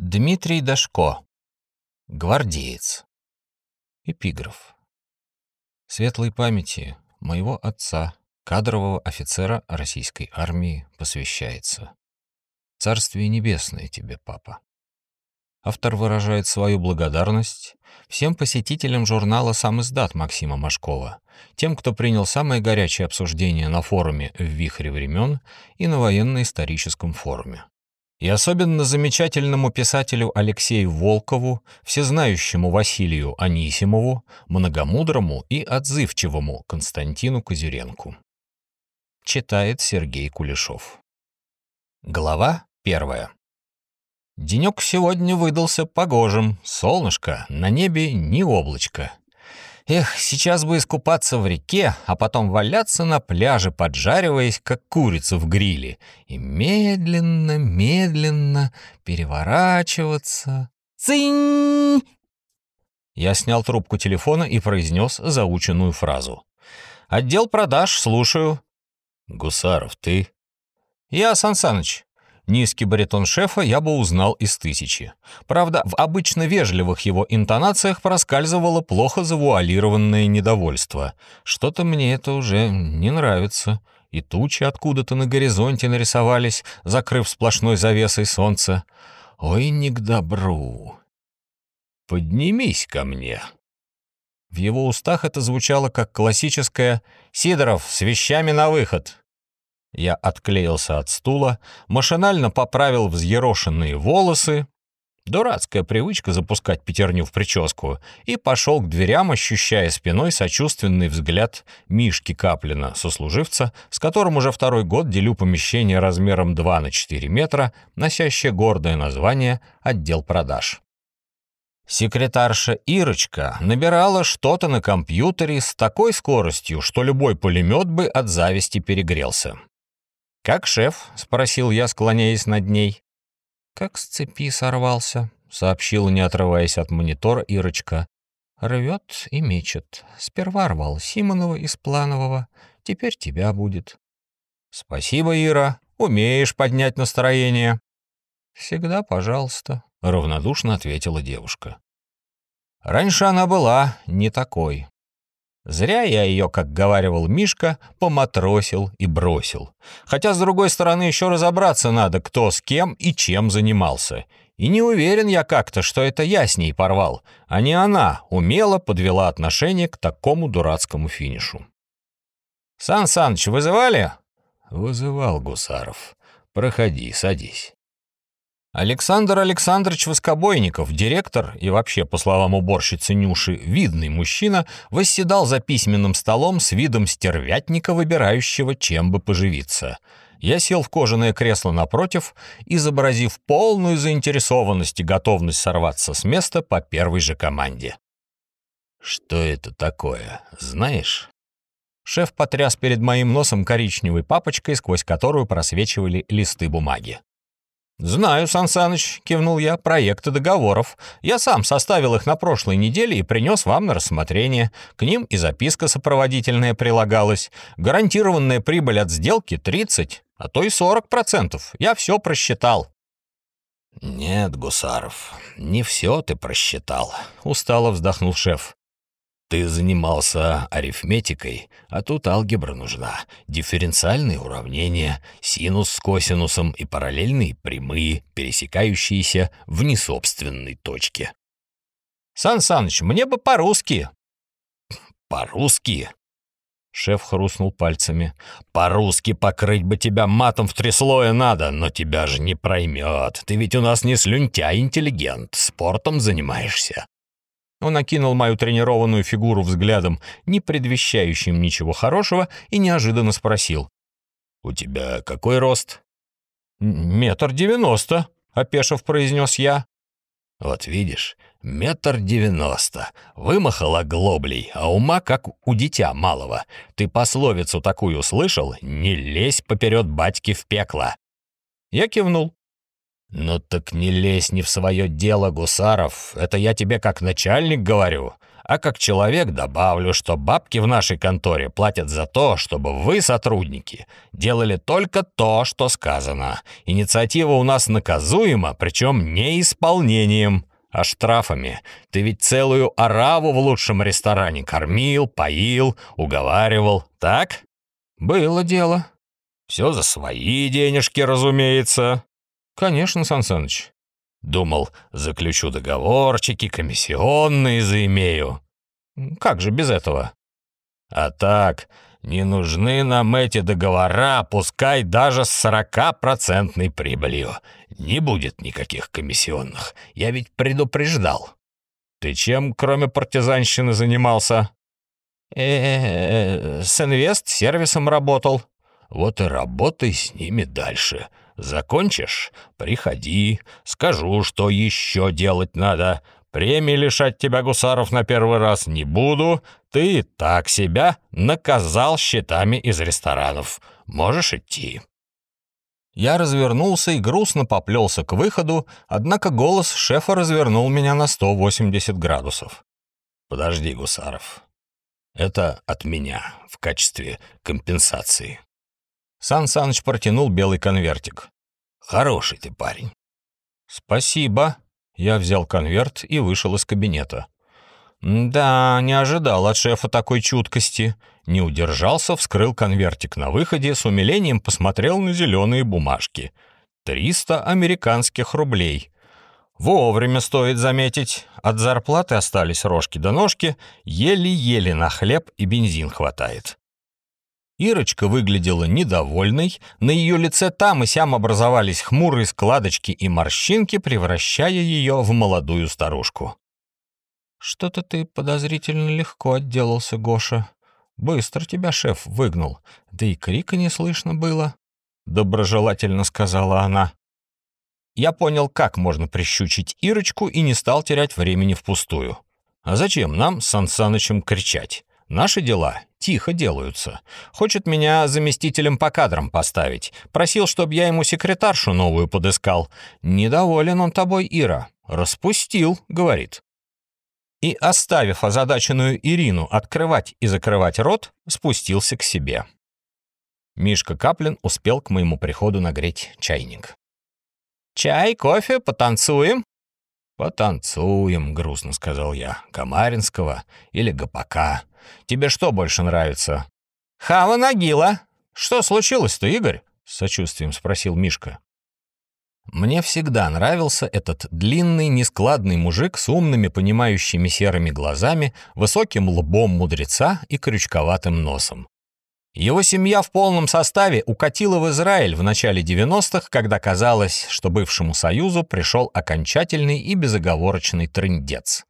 Дмитрий Дашко. Гвардеец. Эпиграф. Светлой памяти моего отца, кадрового офицера российской армии, посвящается. Царствие небесное тебе, папа. Автор выражает свою благодарность всем посетителям журнала «Сам издат» Максима Машкова, тем, кто принял самое горячее обсуждение на форуме «В вихре времен» и на военно-историческом форуме и особенно замечательному писателю Алексею Волкову, всезнающему Василию Анисимову, многомудрому и отзывчивому Константину Козюренку. Читает Сергей Кулешов. Глава первая. Денек сегодня выдался погожим, солнышко, на небе ни облачко. Эх, сейчас бы искупаться в реке, а потом валяться на пляже, поджариваясь, как курица в гриле, и медленно, медленно переворачиваться. Цинь! Я снял трубку телефона и произнес заученную фразу. «Отдел продаж, слушаю». «Гусаров, ты?» «Я, Сан Саныч». Низкий баритон шефа я бы узнал из тысячи. Правда, в обычно вежливых его интонациях проскальзывало плохо завуалированное недовольство. Что-то мне это уже не нравится. И тучи откуда-то на горизонте нарисовались, закрыв сплошной завесой солнца. Ой, не к добру. «Поднимись ко мне». В его устах это звучало как классическое «Сидоров, с вещами на выход». Я отклеился от стула, машинально поправил взъерошенные волосы, дурацкая привычка запускать пятерню в прическу, и пошел к дверям, ощущая спиной сочувственный взгляд Мишки Каплина, сослуживца, с которым уже второй год делю помещение размером 2 на 4 метра, носящее гордое название «Отдел продаж». Секретарша Ирочка набирала что-то на компьютере с такой скоростью, что любой пулемет бы от зависти перегрелся. «Как шеф?» — спросил я, склоняясь над ней. «Как с цепи сорвался», — сообщила, не отрываясь от монитора Ирочка. «Рвет и мечет. Сперва рвал Симонова из Планового, теперь тебя будет». «Спасибо, Ира. Умеешь поднять настроение». «Всегда пожалуйста», — равнодушно ответила девушка. Раньше она была не такой. Зря я ее, как говаривал Мишка, поматросил и бросил. Хотя, с другой стороны, еще разобраться надо, кто с кем и чем занимался. И не уверен я как-то, что это я с ней порвал, а не она умело подвела отношение к такому дурацкому финишу. «Сан Саныч, вызывали?» «Вызывал Гусаров. Проходи, садись». Александр Александрович Воскобойников, директор и вообще, по словам уборщицы Нюши, видный мужчина, восседал за письменным столом с видом стервятника, выбирающего, чем бы поживиться. Я сел в кожаное кресло напротив, изобразив полную заинтересованность и готовность сорваться с места по первой же команде. «Что это такое, знаешь?» Шеф потряс перед моим носом коричневой папочкой, сквозь которую просвечивали листы бумаги. «Знаю, Сан Саныч», — кивнул я, — «проекты договоров. Я сам составил их на прошлой неделе и принес вам на рассмотрение. К ним и записка сопроводительная прилагалась. Гарантированная прибыль от сделки 30, а то и 40%. Я все просчитал». «Нет, Гусаров, не все ты просчитал», — устало вздохнул шеф. Ты занимался арифметикой, а тут алгебра нужна. Дифференциальные уравнения, синус с косинусом и параллельные прямые, пересекающиеся в несобственной точке. Сан Саныч, мне бы по-русски. По-русски? Шеф хрустнул пальцами. «По-русски покрыть бы тебя матом в три слоя надо, но тебя же не проймет. Ты ведь у нас не слюнтя-интеллигент, спортом занимаешься. Он окинул мою тренированную фигуру взглядом, не предвещающим ничего хорошего, и неожиданно спросил. «У тебя какой рост?» «Метр девяносто», — опешив произнес я. «Вот видишь, метр девяносто. Вымахала глоблей, а ума как у дитя малого. Ты пословицу такую слышал? Не лезь поперед батьки в пекло». Я кивнул. «Ну так не лезь не в свое дело, Гусаров. Это я тебе как начальник говорю. А как человек добавлю, что бабки в нашей конторе платят за то, чтобы вы, сотрудники, делали только то, что сказано. Инициатива у нас наказуема, причем не исполнением, а штрафами. Ты ведь целую ораву в лучшем ресторане кормил, поил, уговаривал, так? Было дело. Все за свои денежки, разумеется. Конечно, Сан Саныч. Думал, заключу договорчики, комиссионные заимею. Как же без этого? А так, не нужны нам эти договора, пускай даже с сорокапроцентной прибылью. Не будет никаких комиссионных. Я ведь предупреждал. Ты чем, кроме партизанщины, занимался? Э, -э, -э с инвест-сервисом работал. Вот и работай с ними дальше. Закончишь? Приходи, скажу, что еще делать надо. Премии лишать тебя гусаров на первый раз не буду. Ты так себя наказал счетами из ресторанов. Можешь идти». Я развернулся и грустно поплелся к выходу, однако голос шефа развернул меня на 180 градусов. «Подожди, Гусаров. Это от меня в качестве компенсации». Сан Саныч протянул белый конвертик. «Хороший ты парень». «Спасибо». Я взял конверт и вышел из кабинета. «Да, не ожидал от шефа такой чуткости». Не удержался, вскрыл конвертик на выходе, с умилением посмотрел на зеленые бумажки. «Триста американских рублей». Вовремя стоит заметить, от зарплаты остались рожки до ножки, еле-еле на хлеб и бензин хватает. Ирочка выглядела недовольной, на ее лице там и сям образовались хмурые складочки и морщинки, превращая ее в молодую старушку. «Что-то ты подозрительно легко отделался, Гоша. Быстро тебя шеф выгнал, да и крика не слышно было», — доброжелательно сказала она. Я понял, как можно прищучить Ирочку и не стал терять времени впустую. А зачем нам с Сан кричать? Наши дела тихо делаются. Хочет меня заместителем по кадрам поставить. Просил, чтобы я ему секретаршу новую подыскал. Недоволен он тобой, Ира. Распустил, говорит. И, оставив озадаченную Ирину открывать и закрывать рот, спустился к себе. Мишка Каплин успел к моему приходу нагреть чайник. «Чай, кофе, потанцуем?» «Потанцуем», — грустно сказал я. «Комаринского или Гопака. Тебе что больше нравится?» «Хава Нагила. Что случилось-то, Игорь?» — с сочувствием спросил Мишка. Мне всегда нравился этот длинный, нескладный мужик с умными, понимающими серыми глазами, высоким лбом мудреца и крючковатым носом. Его семья в полном составе укатила в Израиль в начале 90-х, когда казалось, что бывшему Союзу пришел окончательный и безоговорочный трындец.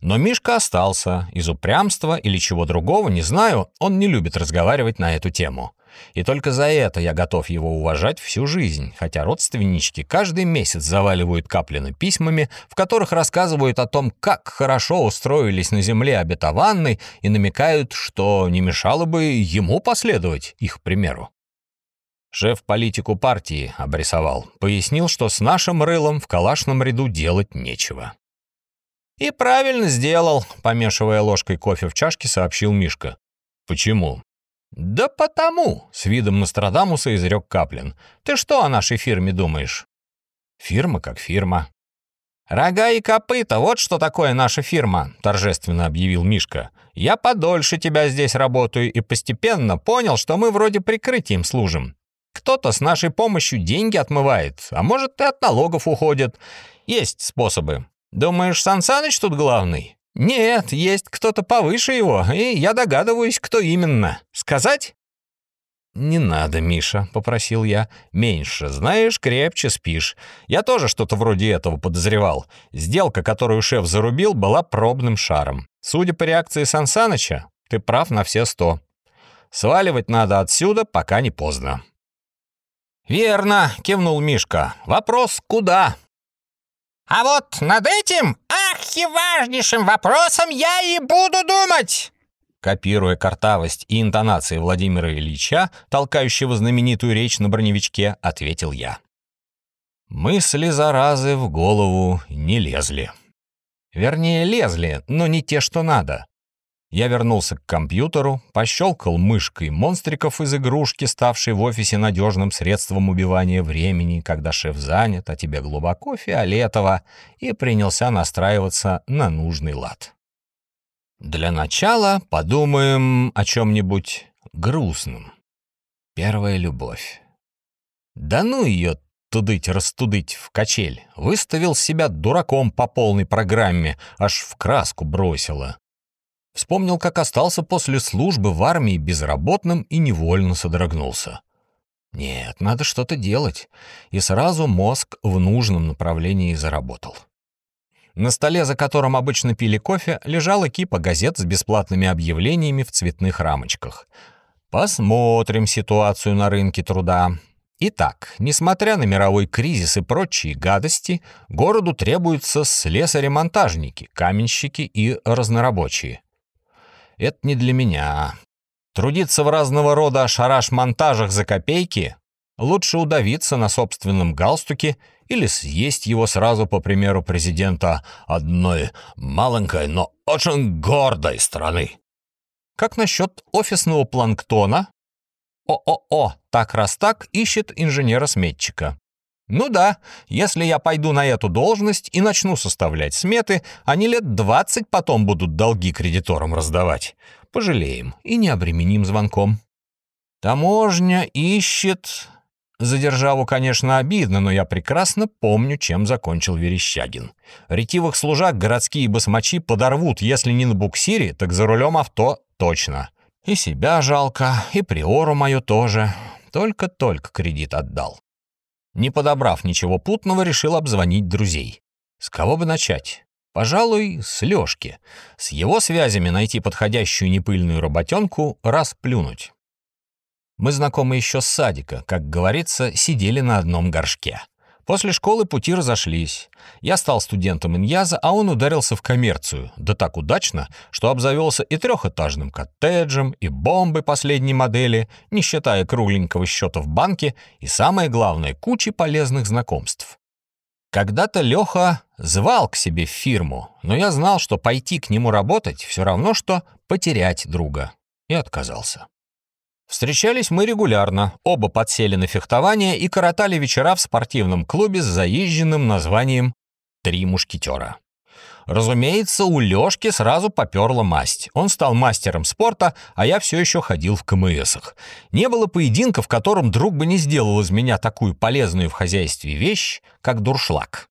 Но Мишка остался. Из упрямства или чего другого, не знаю, он не любит разговаривать на эту тему. И только за это я готов его уважать всю жизнь, хотя родственнички каждый месяц заваливают Каплина письмами, в которых рассказывают о том, как хорошо устроились на земле обетованной и намекают, что не мешало бы ему последовать их примеру. Шеф политику партии обрисовал, пояснил, что с нашим рылом в калашном ряду делать нечего. «И правильно сделал», — помешивая ложкой кофе в чашке, сообщил Мишка. «Почему?» «Да потому», — с видом Нострадамуса изрек Каплин. «Ты что о нашей фирме думаешь?» «Фирма как фирма». «Рога и копыта, вот что такое наша фирма», — торжественно объявил Мишка. «Я подольше тебя здесь работаю и постепенно понял, что мы вроде прикрытием служим. Кто-то с нашей помощью деньги отмывает, а может и от налогов уходит. Есть способы. Думаешь, Сан Саныч тут главный? Нет, есть кто-то повыше его, и я догадываюсь, кто именно. Сказать? «Не надо, Миша», — попросил я. «Меньше знаешь, крепче спишь. Я тоже что-то вроде этого подозревал. Сделка, которую шеф зарубил, была пробным шаром. Судя по реакции Сансаныча, ты прав на все сто. Сваливать надо отсюда, пока не поздно». «Верно», — кивнул Мишка. «Вопрос куда?» А вот над этим архиважнейшим вопросом я и буду думать!» Копируя картавость и интонации Владимира Ильича, толкающего знаменитую речь на броневичке, ответил я. Мысли заразы в голову не лезли. Вернее, лезли, но не те, что надо. Я вернулся к компьютеру, пощелкал мышкой монстриков из игрушки, ставшей в офисе надежным средством убивания времени, когда шеф занят, а тебе глубоко фиолетово, и принялся настраиваться на нужный лад. Для начала подумаем о чем-нибудь грустном. Первая любовь. Да ну ее тудыть-растудыть в качель. Выставил себя дураком по полной программе, аж в краску бросила. Вспомнил, как остался после службы в армии безработным и невольно содрогнулся. Нет, надо что-то делать. И сразу мозг в нужном направлении заработал. На столе, за которым обычно пили кофе, лежала кипа газет с бесплатными объявлениями в цветных рамочках. Посмотрим ситуацию на рынке труда. Итак, несмотря на мировой кризис и прочие гадости, городу требуются слесари-монтажники, каменщики и разнорабочие. Это не для меня. Трудиться в разного рода шараш-монтажах за копейки лучше удавиться на собственном галстуке или съесть его сразу по примеру президента одной маленькой, но очень гордой страны. Как насчет офисного планктона? ООО «Так раз так» ищет инженера-сметчика. Ну да, если я пойду на эту должность и начну составлять сметы, они лет 20 потом будут долги кредиторам раздавать. Пожалеем и не обременим звонком. Таможня ищет... За державу, конечно, обидно, но я прекрасно помню, чем закончил Верещагин. Ретивых служак городские басмачи подорвут, если не на буксире, так за рулем авто точно. И себя жалко, и приору мою тоже. Только-только кредит отдал. Не подобрав ничего путного, решил обзвонить друзей. С кого бы начать? Пожалуй, с Лёшки. С его связями найти подходящую непыльную работенку расплюнуть. Мы знакомы еще с садика, как говорится, сидели на одном горшке. После школы пути разошлись. Я стал студентом Иньяза, а он ударился в коммерцию. Да так удачно, что обзавелся и трехэтажным коттеджем, и бомбой последней модели, не считая кругленького счета в банке, и самое главное, кучи полезных знакомств. Когда-то Леха звал к себе в фирму, но я знал, что пойти к нему работать все равно, что потерять друга, и отказался. Встречались мы регулярно, оба подсели на фехтование и коротали вечера в спортивном клубе с заезженным названием «Три мушкетера». Разумеется, у Лёшки сразу попёрла масть. Он стал мастером спорта, а я все еще ходил в КМСах. Не было поединка, в котором друг бы не сделал из меня такую полезную в хозяйстве вещь, как дуршлаг.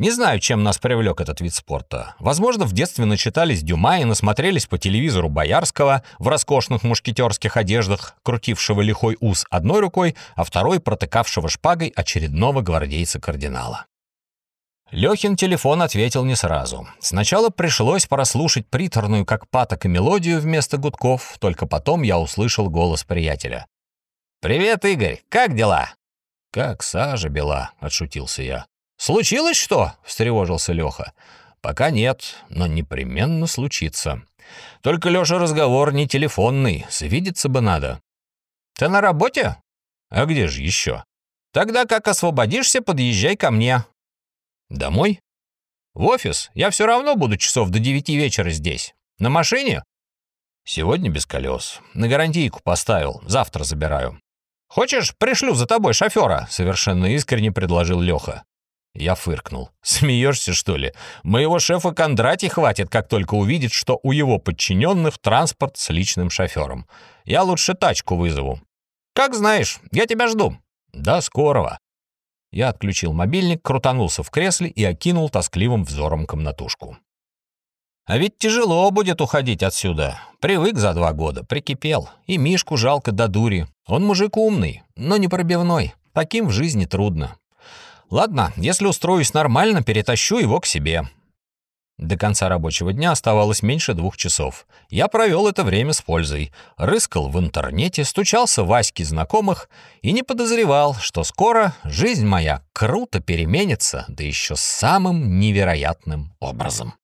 Не знаю, чем нас привлек этот вид спорта. Возможно, в детстве начитались Дюма и насмотрелись по телевизору Боярского в роскошных мушкетерских одеждах, крутившего лихой ус одной рукой, а второй протыкавшего шпагой очередного гвардейца-кардинала. Лёхин телефон ответил не сразу. Сначала пришлось прослушать приторную как паток и мелодию вместо гудков, только потом я услышал голос приятеля. «Привет, Игорь, как дела?» «Как сажа бела», — отшутился я. «Случилось что?» — встревожился Леха. «Пока нет, но непременно случится. Только, Леша, разговор не телефонный, свидеться бы надо». «Ты на работе?» «А где же еще?» «Тогда как освободишься, подъезжай ко мне». «Домой?» «В офис. Я все равно буду часов до девяти вечера здесь. На машине?» «Сегодня без колес. На гарантийку поставил. Завтра забираю». «Хочешь, пришлю за тобой шофера?» — совершенно искренне предложил Леха. Я фыркнул. «Смеешься, что ли? Моего шефа Кондрати хватит, как только увидит, что у его подчиненных транспорт с личным шофером. Я лучше тачку вызову». «Как знаешь, я тебя жду». «До скорого». Я отключил мобильник, крутанулся в кресле и окинул тоскливым взором комнатушку. А ведь тяжело будет уходить отсюда. Привык за два года, прикипел. И Мишку жалко до дури. Он мужик умный, но не пробивной. Таким в жизни трудно. Ладно, если устроюсь нормально, перетащу его к себе. До конца рабочего дня оставалось меньше двух часов. Я провел это время с пользой. Рыскал в интернете, стучался в Аське знакомых и не подозревал, что скоро жизнь моя круто переменится, да еще самым невероятным образом.